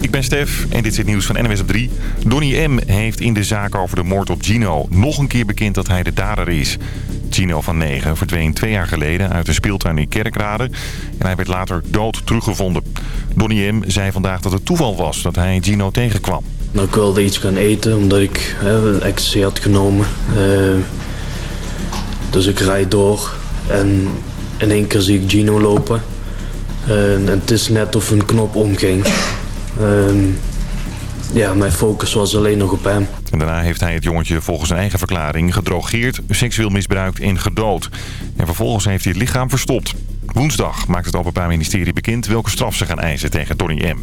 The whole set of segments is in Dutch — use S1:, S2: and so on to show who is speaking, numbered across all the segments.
S1: Ik ben Stef en dit is het nieuws van NWS op 3. Donny M. heeft in de zaak over de moord op Gino nog een keer bekend dat hij de dader is. Gino van 9 verdween twee jaar geleden uit een speeltuin in Kerkrade. En hij werd later dood teruggevonden. Donny M. zei vandaag dat het toeval was dat hij Gino tegenkwam.
S2: Nou, ik wilde iets gaan eten omdat ik hè, ecstasy had genomen. Uh, dus ik rijd door en in één keer zie ik Gino lopen. Uh, en het is net of een knop omging. Uh, ja, mijn focus was alleen nog op hem.
S1: En daarna heeft hij het jongetje volgens zijn eigen verklaring gedrogeerd, seksueel misbruikt en gedood. En vervolgens heeft hij het lichaam verstopt. Woensdag maakt het Openbaar Ministerie bekend welke straf ze gaan eisen tegen Donny M.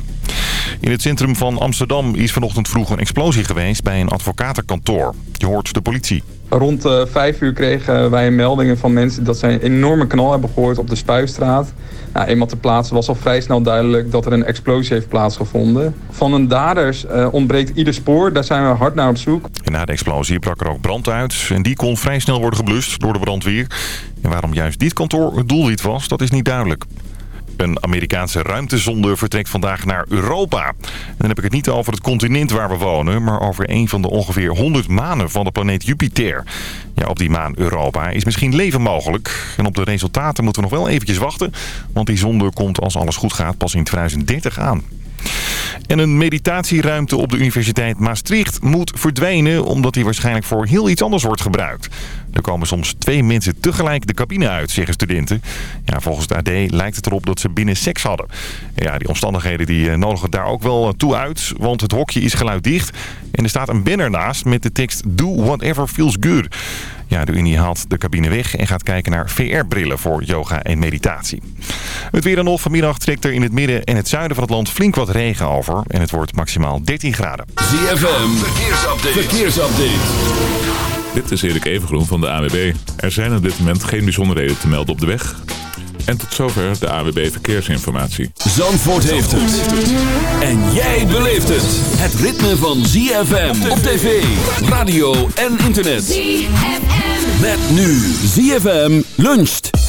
S1: In het centrum van Amsterdam is vanochtend vroeg een explosie geweest bij een advocatenkantoor. Je hoort de politie.
S3: Rond uh, vijf uur kregen wij meldingen van mensen dat zij een enorme knal hebben gehoord op de Spuistraat. Nou, eenmaal te plaatsen was al vrij snel duidelijk dat er een explosie heeft plaatsgevonden. Van een daders uh, ontbreekt ieder spoor, daar zijn we hard naar op zoek.
S1: Na de explosie brak er ook brand uit en die kon vrij snel worden geblust door de brandweer. En waarom juist dit kantoor het doelwit was, dat is niet duidelijk. Een Amerikaanse ruimtezonde vertrekt vandaag naar Europa. En dan heb ik het niet over het continent waar we wonen... maar over een van de ongeveer 100 manen van de planeet Jupiter. Ja, op die maan Europa is misschien leven mogelijk. En op de resultaten moeten we nog wel eventjes wachten... want die zonde komt als alles goed gaat pas in 2030 aan. En een meditatieruimte op de Universiteit Maastricht moet verdwijnen... omdat die waarschijnlijk voor heel iets anders wordt gebruikt. Er komen soms twee mensen tegelijk de cabine uit, zeggen studenten. Ja, volgens het AD lijkt het erop dat ze binnen seks hadden. Ja, die omstandigheden die eh, nodigen daar ook wel toe uit... want het hokje is geluiddicht en er staat een banner naast met de tekst... Do whatever feels good. Ja, de Unie haalt de cabine weg en gaat kijken naar VR-brillen voor yoga en meditatie. Het weer dan nog. Vanmiddag trekt er in het midden en het zuiden van het land flink wat regen over. En het wordt maximaal 13 graden.
S4: ZFM, verkeersupdate. verkeersupdate.
S5: Dit is Erik Evengroen van de AWB. Er zijn op dit moment geen bijzonderheden te melden op de weg. En tot zover de AWB Verkeersinformatie.
S4: Zandvoort heeft het. En jij beleeft het. Het ritme van ZFM op tv, radio en internet. ZFM. Met nu ZFM luncht.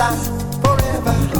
S6: last forever.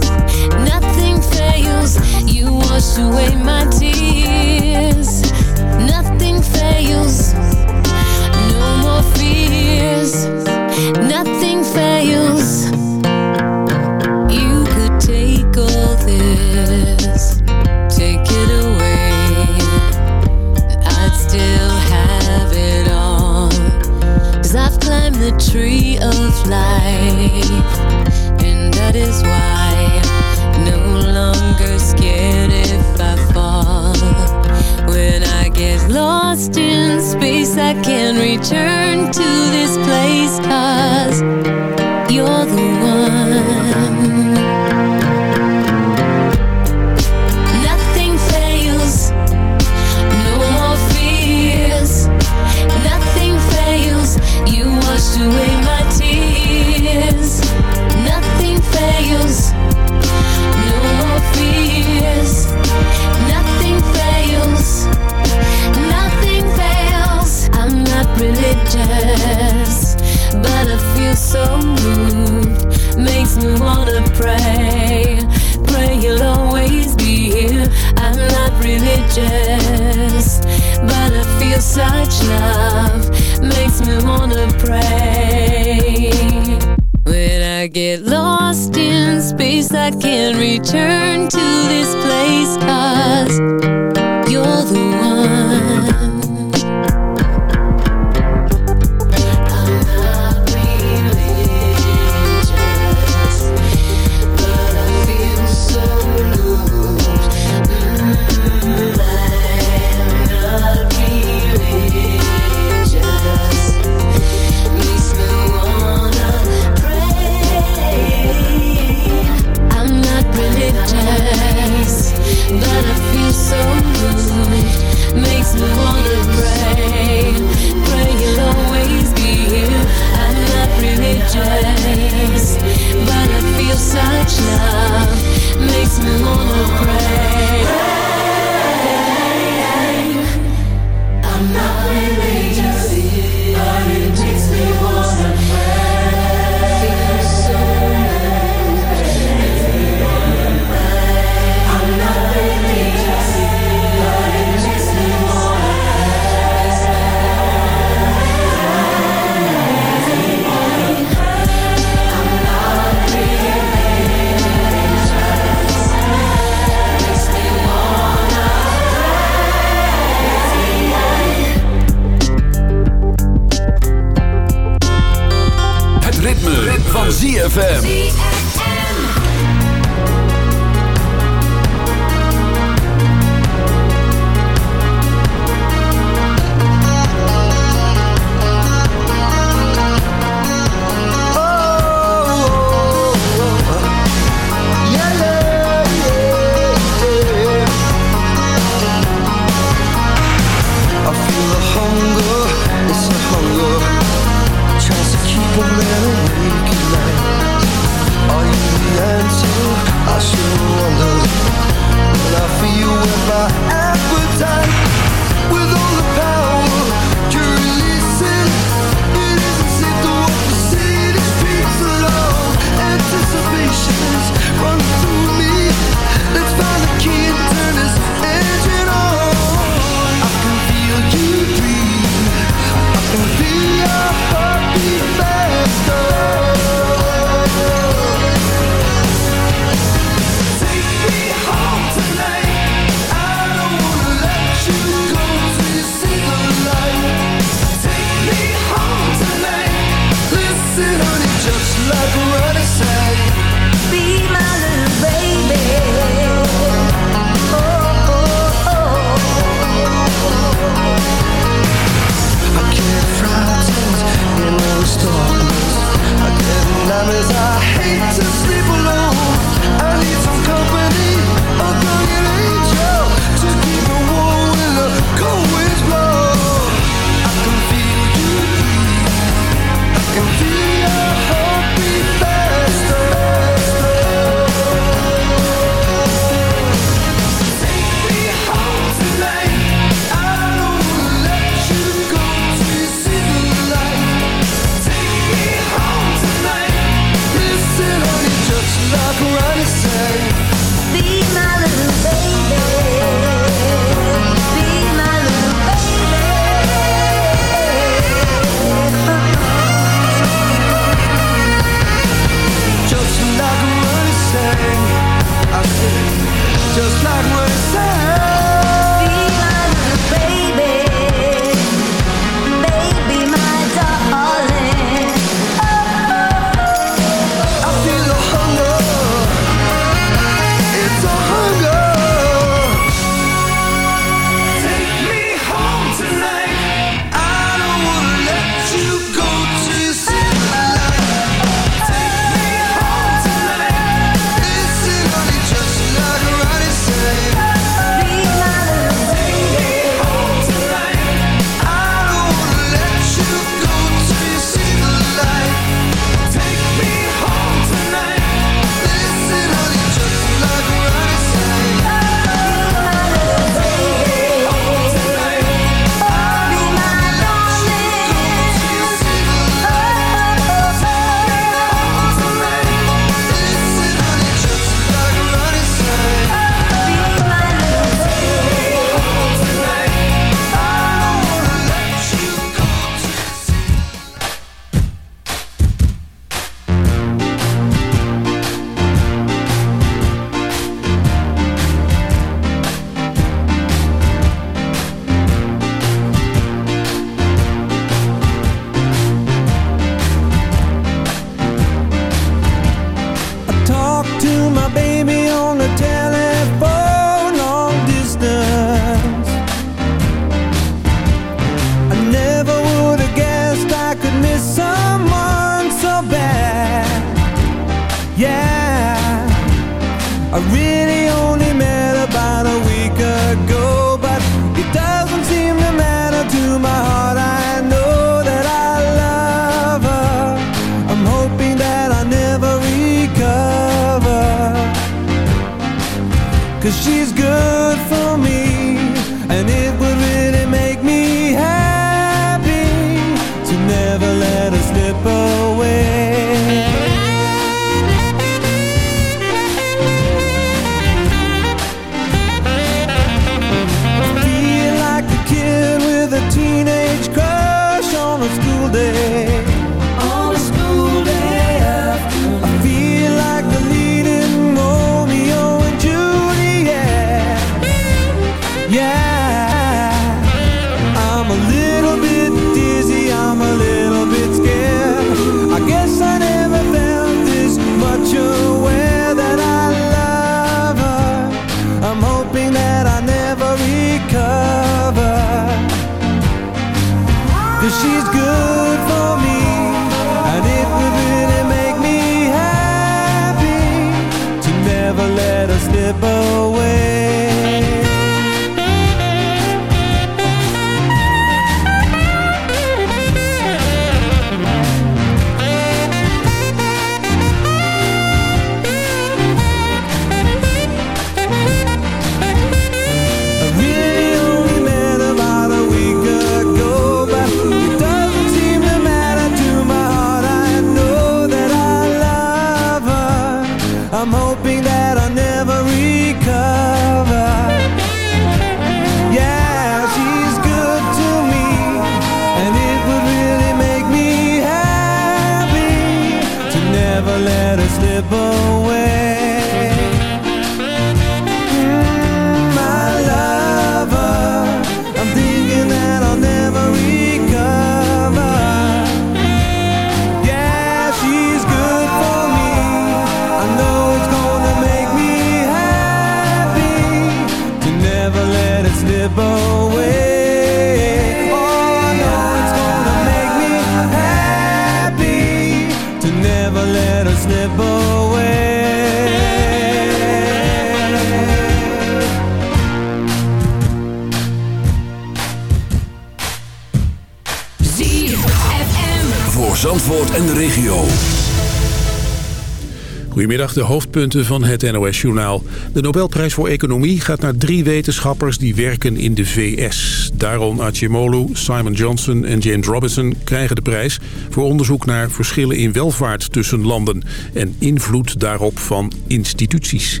S7: Goedemiddag, de hoofdpunten van het NOS-journaal. De Nobelprijs voor Economie gaat naar drie wetenschappers die werken in de VS. Daron Acemoglu, Simon Johnson en James Robinson krijgen de prijs... voor onderzoek naar verschillen in welvaart tussen landen... en invloed daarop van instituties.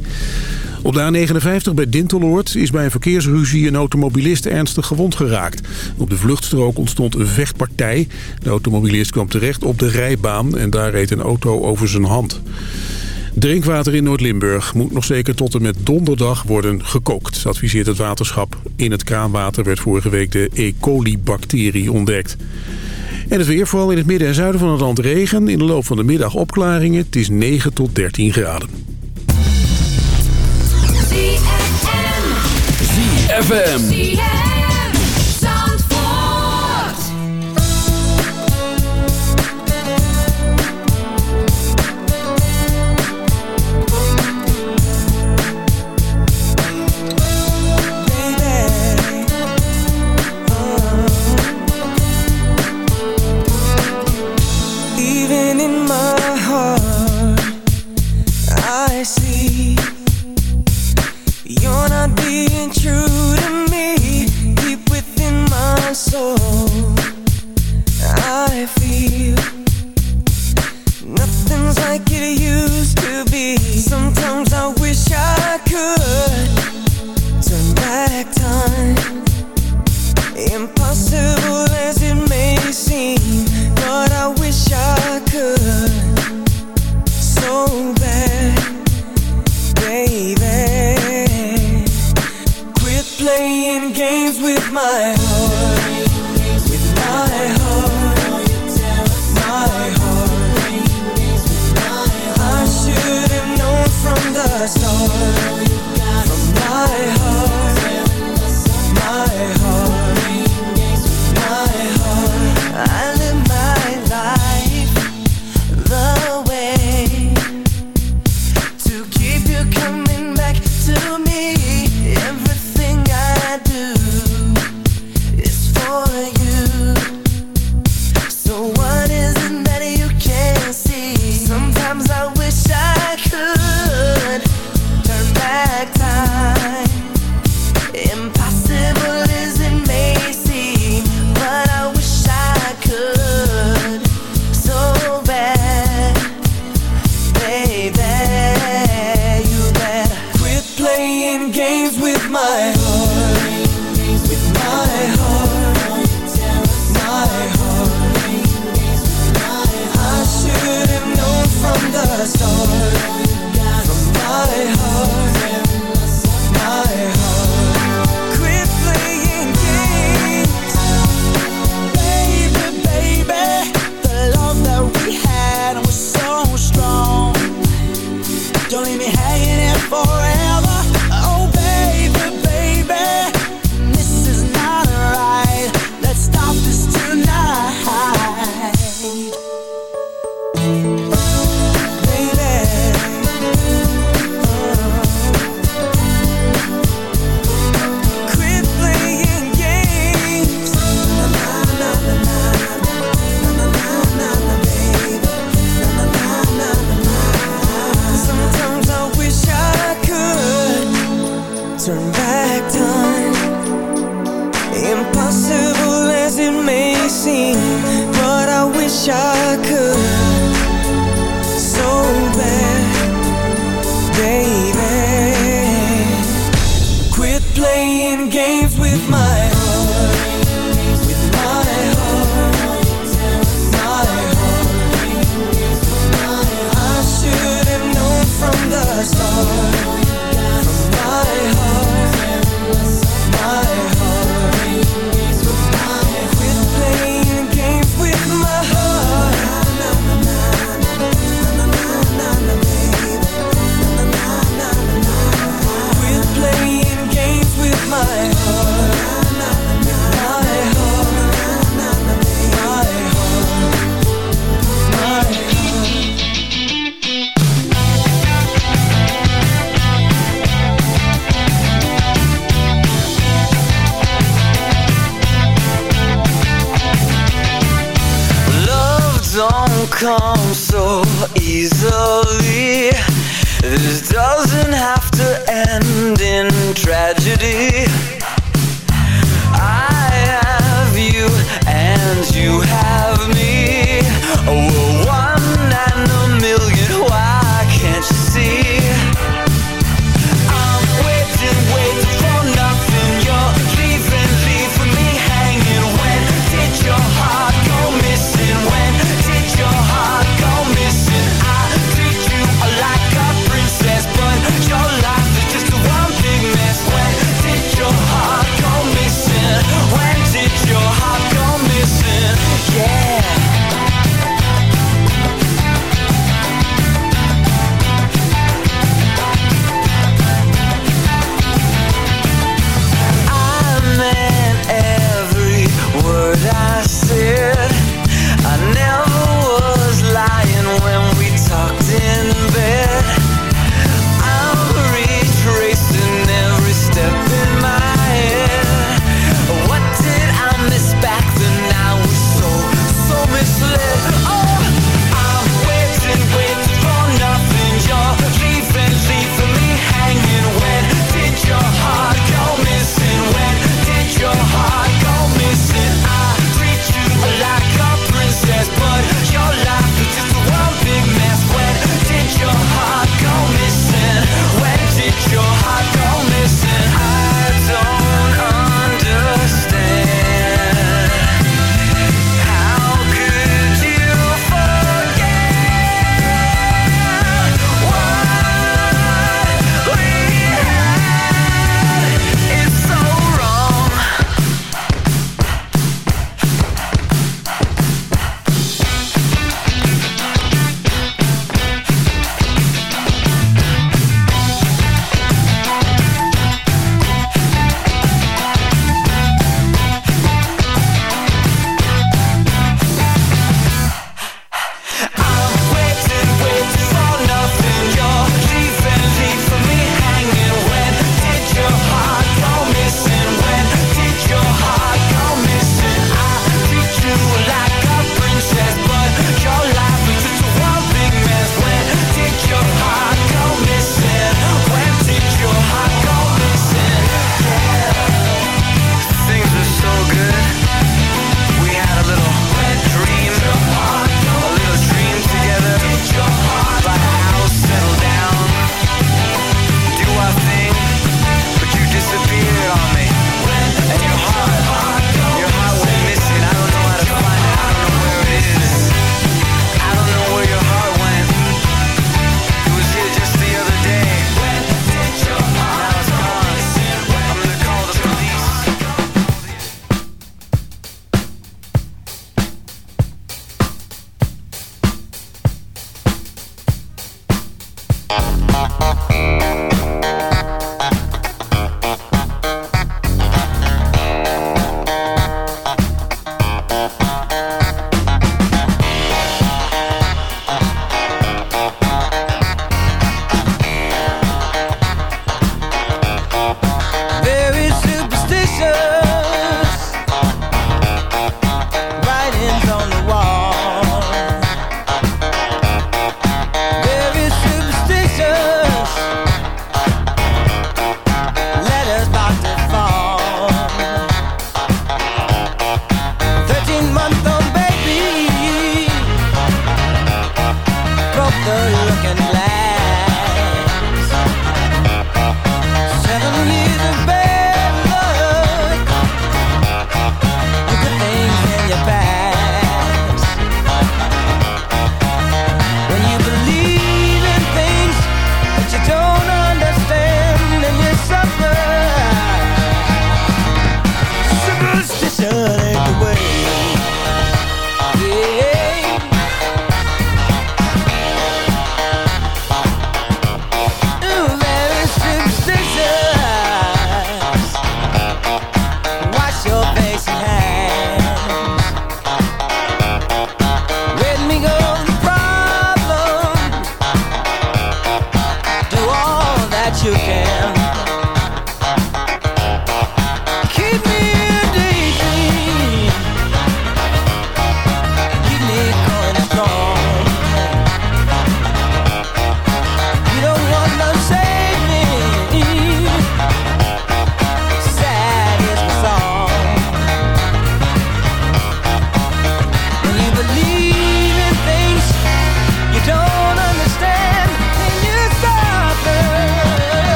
S7: Op de A59 bij Dinteloord is bij een verkeersruzie een automobilist ernstig gewond geraakt. Op de vluchtstrook ontstond een vechtpartij. De automobilist kwam terecht op de rijbaan en daar reed een auto over zijn hand. Drinkwater in Noord-Limburg moet nog zeker tot en met donderdag worden gekookt, adviseert het waterschap. In het kraanwater werd vorige week de E. coli-bacterie ontdekt. En het weer, vooral in het midden en zuiden van het land regen. In de loop van de middag opklaringen. Het is 9 tot 13 graden.
S8: ZFM.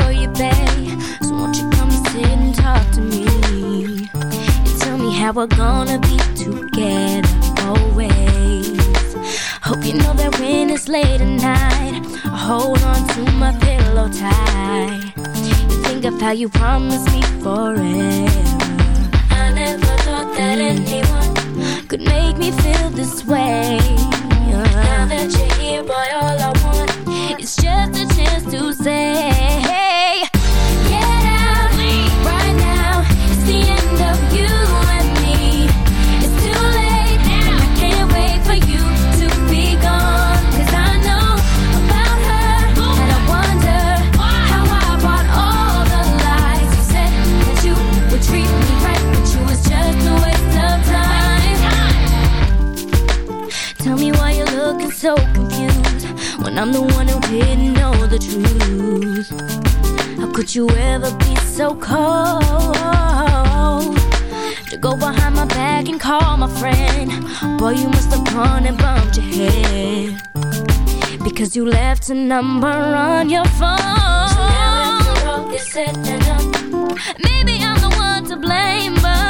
S9: for you,
S10: babe. So won't you come sit and talk to me? And tell me how we're gonna be together always. Hope you know that when it's late at night, I hold on to my pillow tight. You think of how you promised me forever. I never thought that anyone could make me feel this way. Now that you're here, boy, all I want is just a chance to say. When I'm the one who didn't know the truth. How could you ever be so cold? To go behind my back and call my friend. Boy, you must have gone and bumped your head. Because you left a number on your phone. So now after all is said and Maybe I'm the one to blame, but.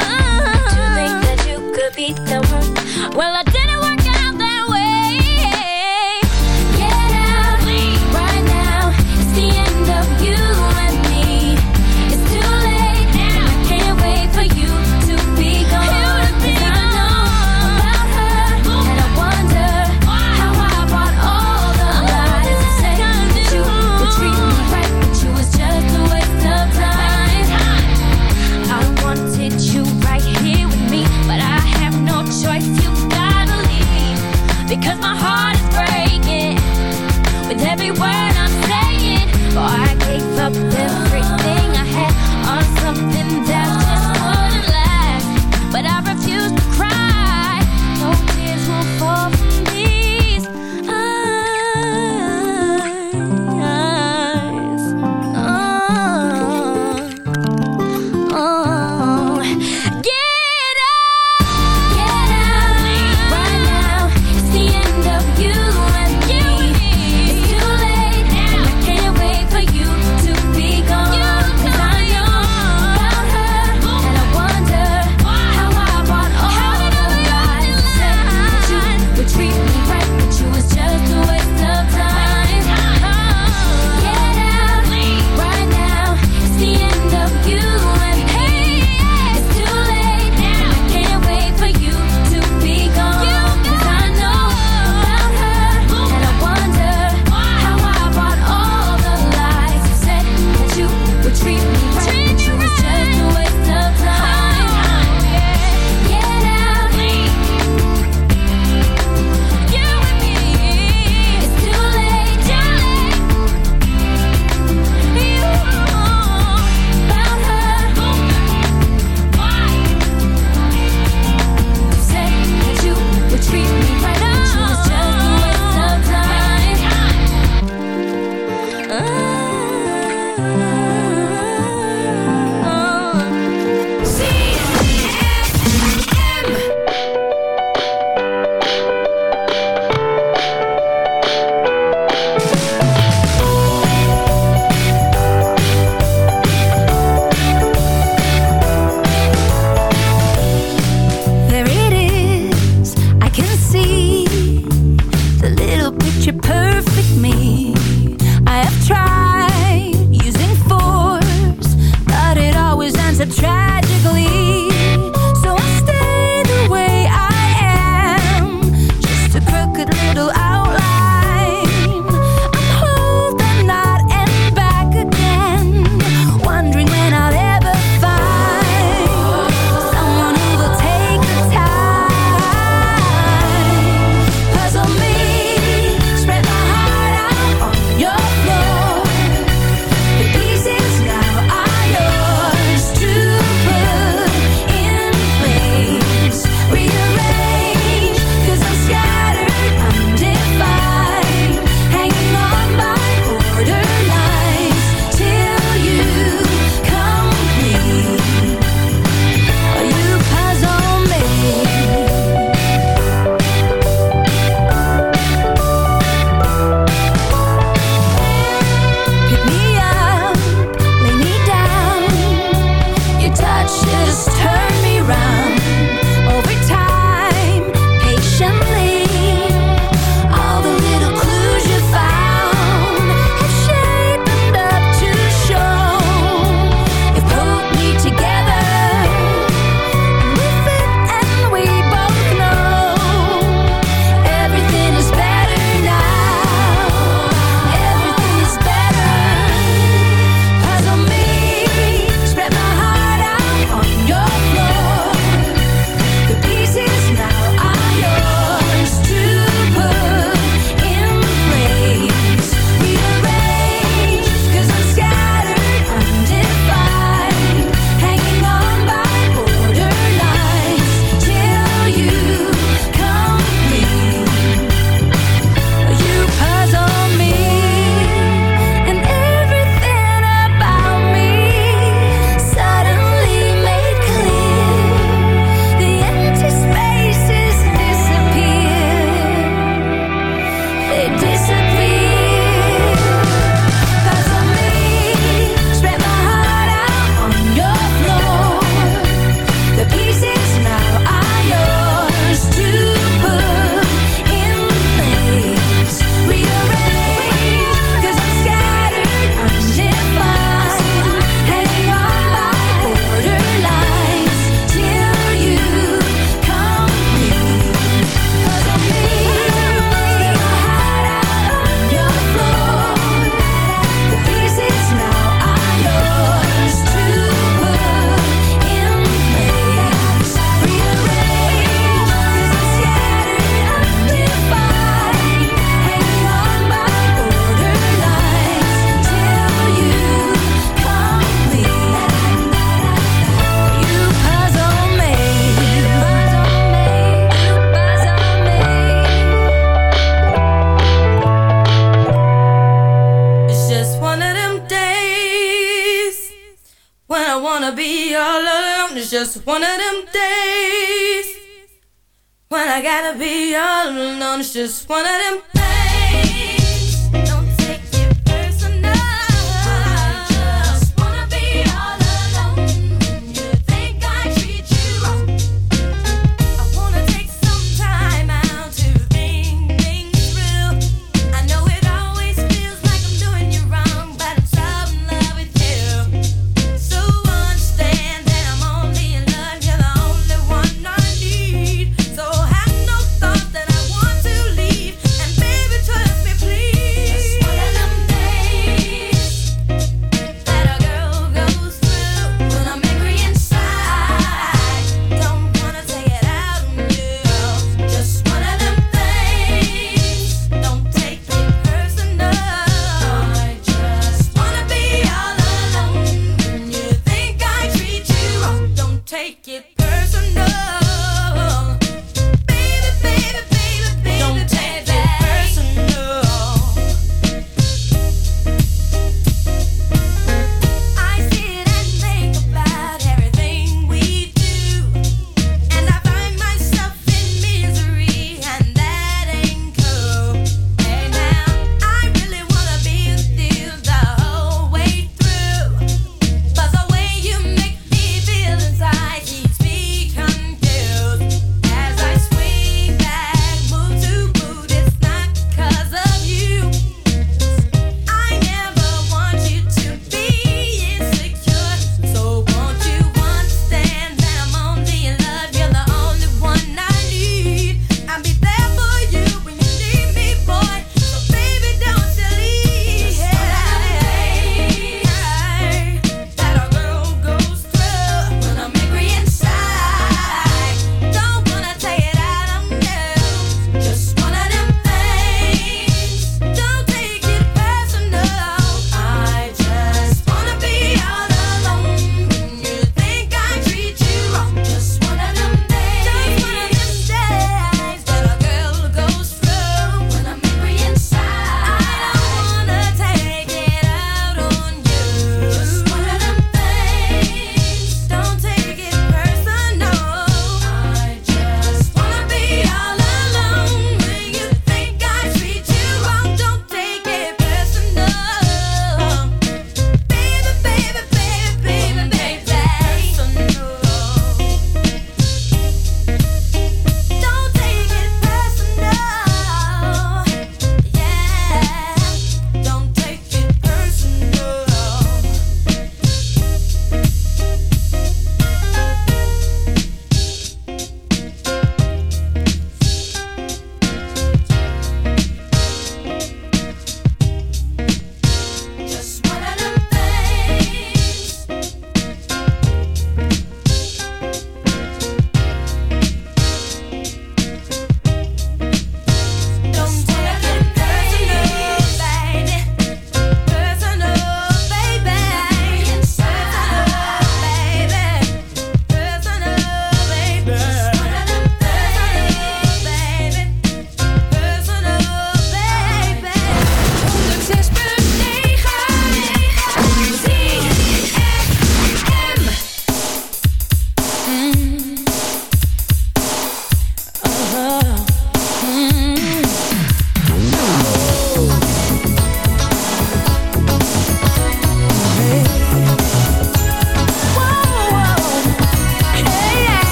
S10: To think that you could be the one. Well, I because my heart is breaking with every word I'm saying. For I gave up everything I had on something